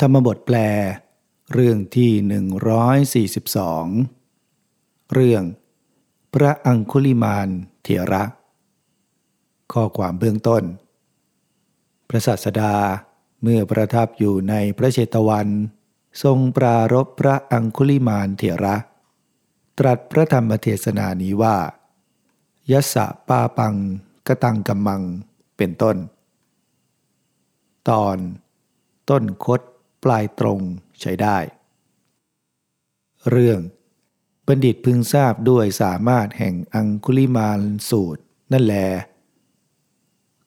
ธรรมบทแปล เรื่องที่ 142 เรื่อง พระอังคุลิมานเถระ ข้อความเบื้องต้น พระศาสดาเมื่อประทับอยู่ในพระเชตวัน ทรงปรารบพระอังคุลิมานเถระ ตรัสพระธรรมเทศนานี้ว่า ยัสสะปาปังกตังกัมมังเป็นต้น ตอนต้นคด ปลายตรงใช้ได้ เรื่อง บัณฑิตพึงทราบด้วยสามารถแห่งอังคุลิมานสูตรนั่นแล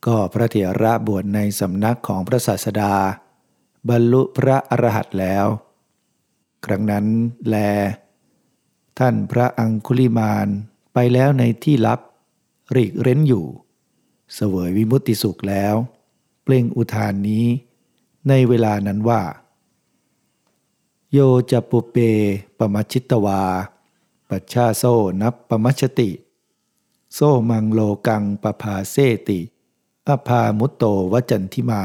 ก็พระเถระบวชในสำนักของพระศาสดา บรรลุพระอรหันต์แล้ว ครั้งนั้นแล ท่านพระอังคุลิมานไปแล้วในที่ลับรีกเร้นอยู่ เสวยวิมุตติสุขแล้ว เปล่งอุทานนี้ ในเวลานั้นว่า โยจะปุเปปมัชิตวา ปัชชาโซนับปมัชติ โซมังโลกังปภาเซติอภามุตโตวจันทิมา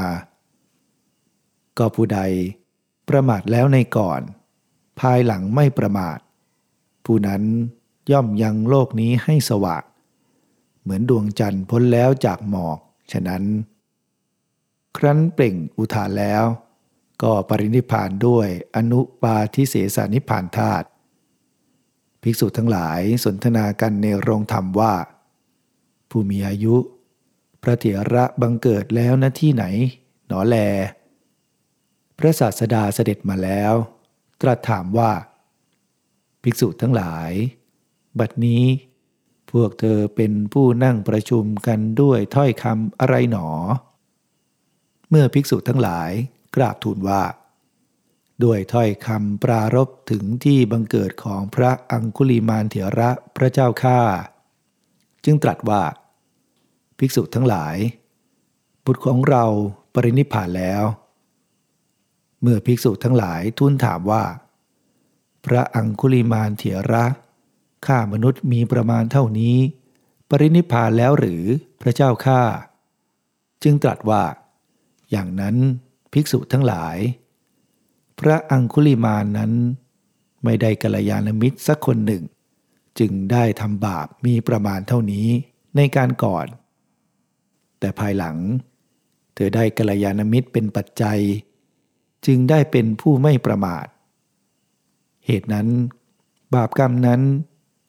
ก็ผู้ใด ประมาทแล้วในก่อน ภายหลังไม่ประมาท ผู้นั้นย่อมยังโลกนี้ให้สว่างเหมือนดวงจันทร์พ้นแล้วจากหมอก ฉะนั้น ครั้นเปล่งอุทานแล้ว ก็ปรินิพานด้วยอนุปาทิเสสานิพานธาตุภิกษุทั้งหลายสนทนากันในโรงธรรมว่า ผู้มีอายุ พระเถระบังเกิดแล้วณที่ไหน หนอแล พระศาสดาเสด็จมาแล้ว ตรัสถามว่า ภิกษุทั้งหลาย บัดนี้พวกเธอเป็นผู้นั่งประชุมกันด้วยถ้อยคำอะไรหนอ เมื่อภิกษุทั้งหลายกราบทูลว่า ด้วยถ้อยคำปรารบถึงที่บังเกิดของพระอังคุลิมานเถระพระเจ้าข้าจึงตรัสว่า ภิกษุทั้งหลาย บุตรของเราปรินิพานแล้ว เมื่อภิกษุทั้งหลายทูลถามว่า พระอังคุลิมานเถระข้ามนุษย์มีประมาณเท่านี้ ปรินิพานแล้วหรือพระเจ้าข้าจึงตรัสว่า อย่างนั้นภิกษุทั้งหลาย พระอังคุลิมานนั้น ไม่ได้กัลยาณมิตรสักคนหนึ่ง จึงได้ทำบาปมีประมาณเท่านี้ในการก่อน แต่ภายหลัง เธอได้กัลยาณมิตรเป็นปัจจัย จึงได้เป็นผู้ไม่ประมาท เหตุนั้น บาปกรรมนั้น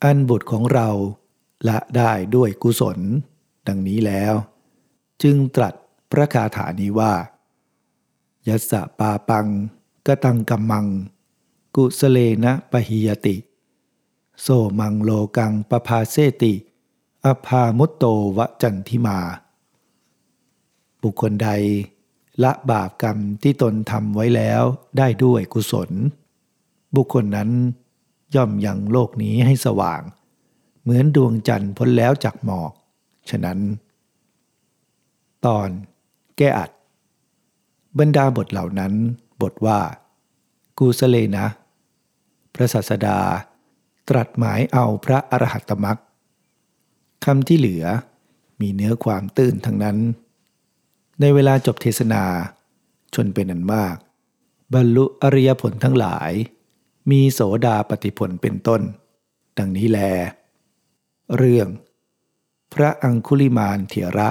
อันบุตรของเราละได้ด้วยกุศล ดังนี้แล้ว จึงตรัส พระคาถานี้ว่า ยัสสะปาปังกตังกัมมัง กุสเลนะปะหิยติโซมังโลกังปภาเซติ อภามุตโตวจันทิมา บุคคลใด ละบาปกรรมที่ตนทำไว้แล้วได้ด้วยกุศล บุคคลนั้นย่อมยังโลกนี้ให้สว่าง เหมือนดวงจันทร์พ้นแล้วจากหมอก ฉะนั้น ตอน แก้อัด บรรดาบทเหล่านั้น บทว่า กูสเลนะ พระศาสดา ตรัสหมายเอาพระอรหัตมักคำที่เหลือมีเนื้อความตื้นทั้งนั้น ในเวลาจบเทศนา ชนเป็นอันมาก บรรลุอริยผลทั้งหลาย มีโสดาปฏิผลเป็นต้น ดังนี้แล เรื่อง พระอังคุลิมานเถระ